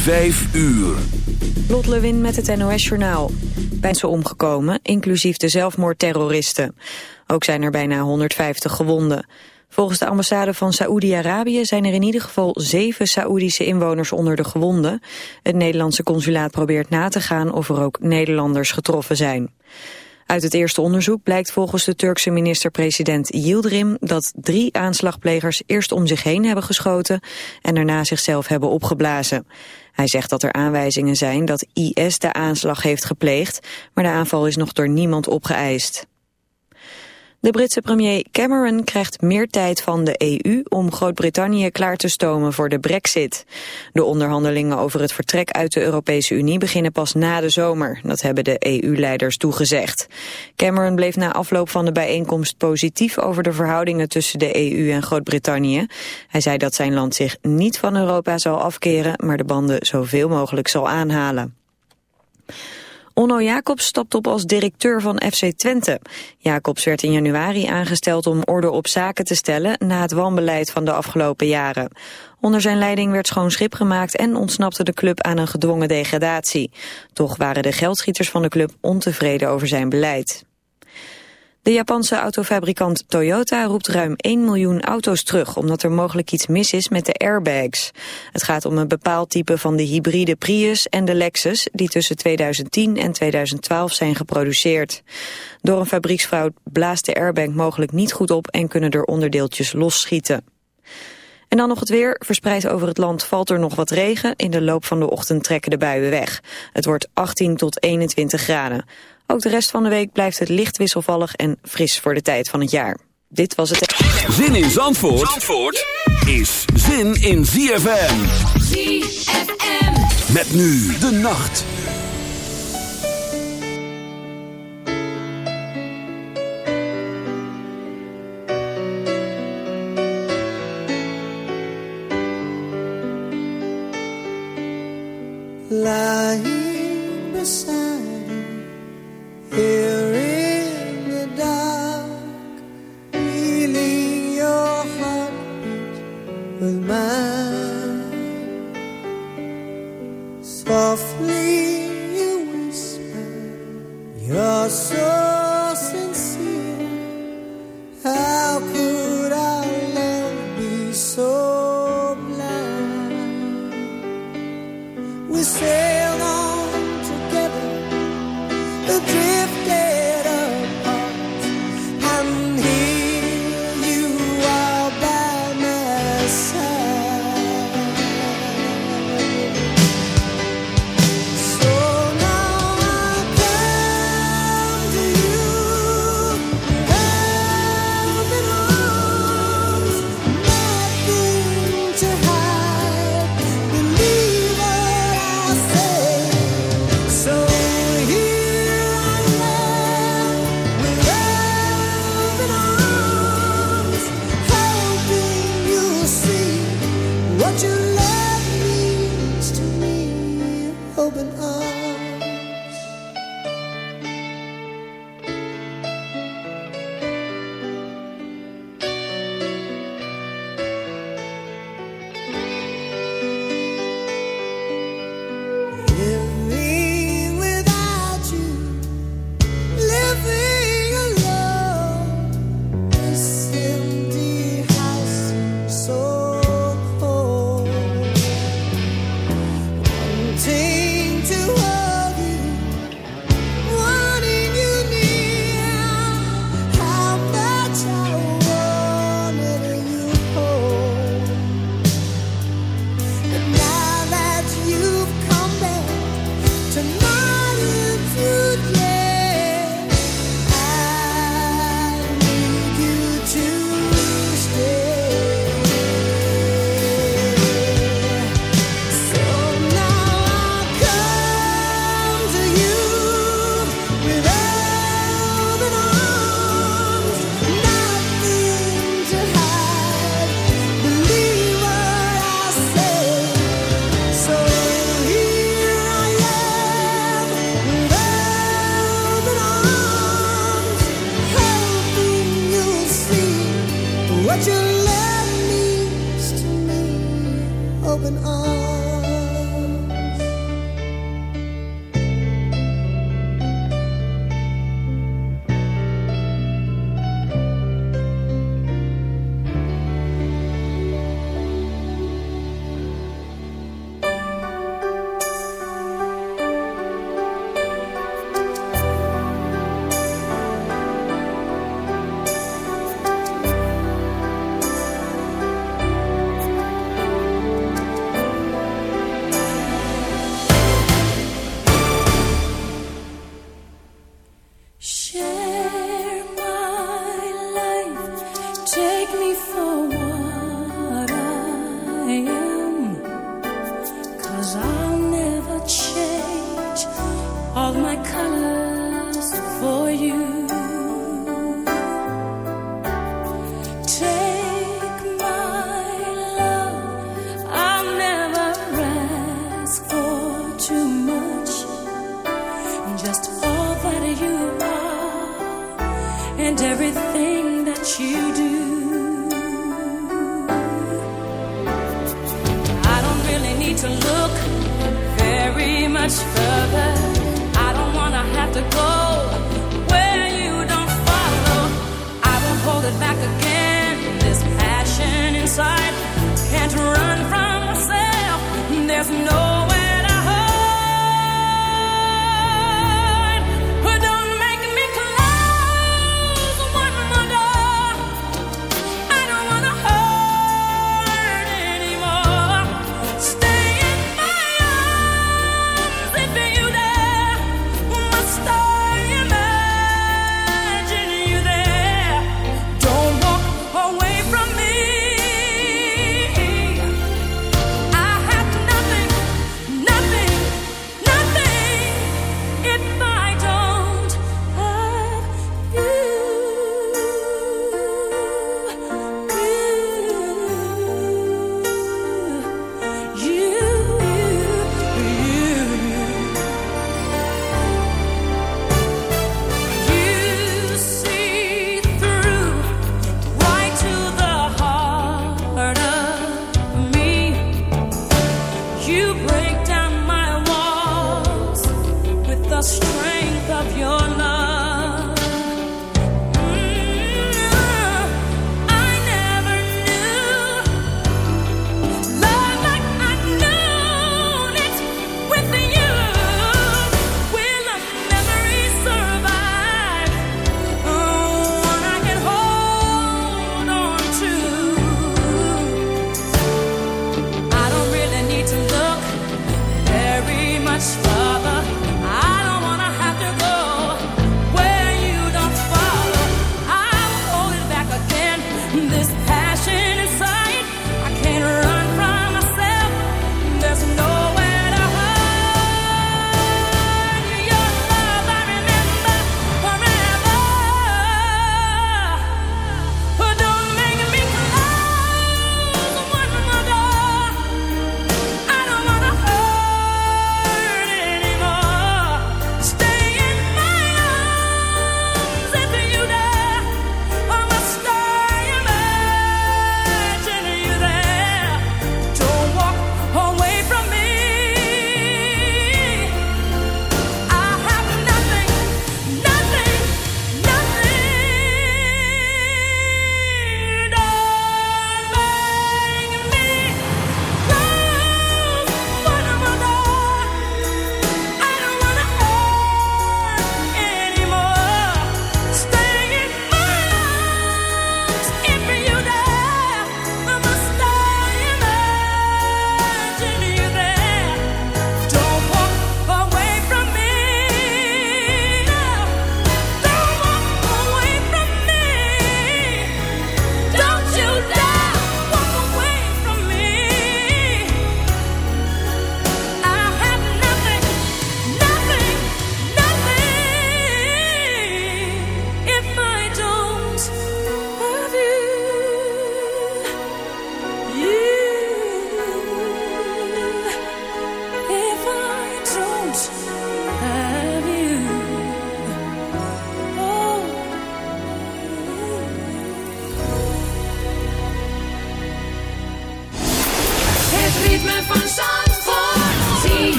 Vijf uur. Lot Lewin met het NOS Journaal. Mensen omgekomen, inclusief de zelfmoordterroristen. Ook zijn er bijna 150 gewonden. Volgens de ambassade van Saoedi-Arabië zijn er in ieder geval zeven Saoedische inwoners onder de gewonden. Het Nederlandse consulaat probeert na te gaan of er ook Nederlanders getroffen zijn. Uit het eerste onderzoek blijkt volgens de Turkse minister-president Yildirim dat drie aanslagplegers eerst om zich heen hebben geschoten en daarna zichzelf hebben opgeblazen. Hij zegt dat er aanwijzingen zijn dat IS de aanslag heeft gepleegd, maar de aanval is nog door niemand opgeëist. De Britse premier Cameron krijgt meer tijd van de EU om Groot-Brittannië klaar te stomen voor de brexit. De onderhandelingen over het vertrek uit de Europese Unie beginnen pas na de zomer. Dat hebben de EU-leiders toegezegd. Cameron bleef na afloop van de bijeenkomst positief over de verhoudingen tussen de EU en Groot-Brittannië. Hij zei dat zijn land zich niet van Europa zal afkeren, maar de banden zoveel mogelijk zal aanhalen. Onno Jacobs stapt op als directeur van FC Twente. Jacobs werd in januari aangesteld om orde op zaken te stellen na het wanbeleid van de afgelopen jaren. Onder zijn leiding werd schoon schip gemaakt en ontsnapte de club aan een gedwongen degradatie. Toch waren de geldschieters van de club ontevreden over zijn beleid. De Japanse autofabrikant Toyota roept ruim 1 miljoen auto's terug... omdat er mogelijk iets mis is met de airbags. Het gaat om een bepaald type van de hybride Prius en de Lexus... die tussen 2010 en 2012 zijn geproduceerd. Door een fabrieksfout blaast de airbag mogelijk niet goed op... en kunnen er onderdeeltjes losschieten. En dan nog het weer. Verspreid over het land valt er nog wat regen. In de loop van de ochtend trekken de buien weg. Het wordt 18 tot 21 graden. Ook de rest van de week blijft het licht wisselvallig en fris voor de tijd van het jaar. Dit was het... Zin in Zandvoort, Zandvoort is zin in ZFM. ZFM. Met nu de nacht. take me for strength of your love.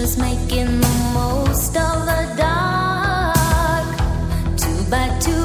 just making the most of the dark. Two by two.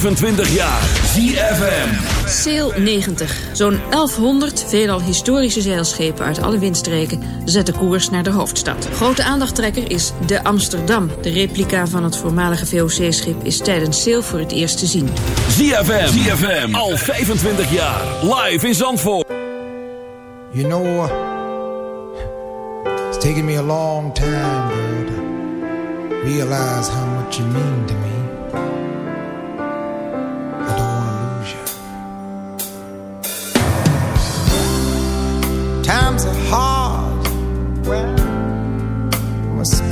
25 jaar. ZFM. Sail 90. Zo'n 1100 veelal historische zeilschepen uit alle windstreken zetten koers naar de hoofdstad. Grote aandachttrekker is de Amsterdam. De replica van het voormalige VOC-schip is tijdens Sail voor het eerst te zien. ZFM. ZFM. Al 25 jaar. Live in Zandvoort. You know, uh, it's taken me a long time, to Realize how much you mean to me.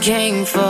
came for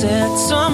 said some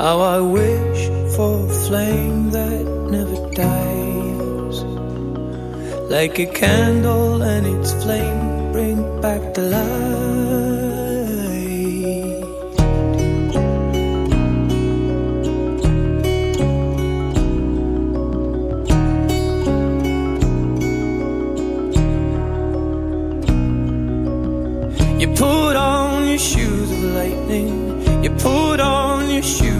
How I wish for a flame that never dies. Like a candle and its flame bring back the light. You put on your shoes of lightning. You put on your shoes.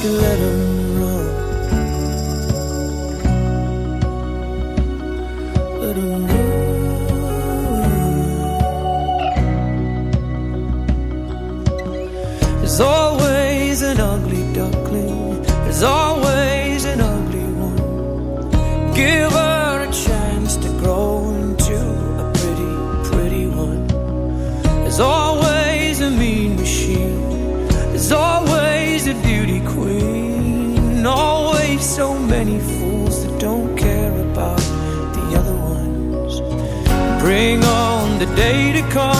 can let him run. Let him run. It's all day to come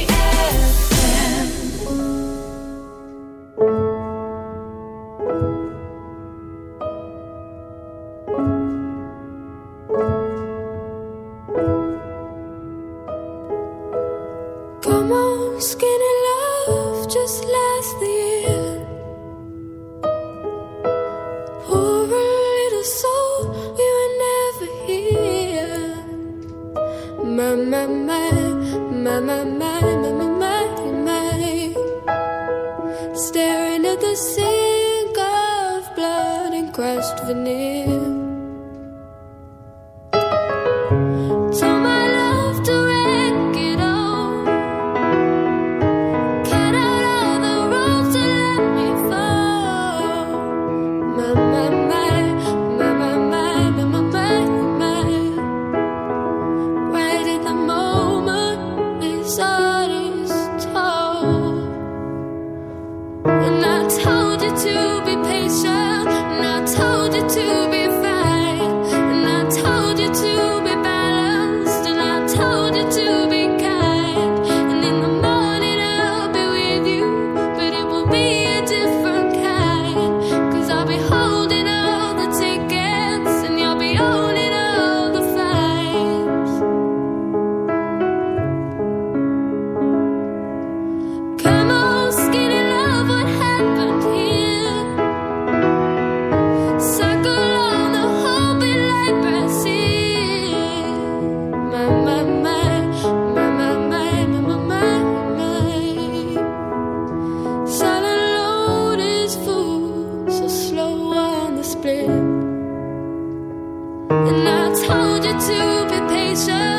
To be patient.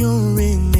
you're in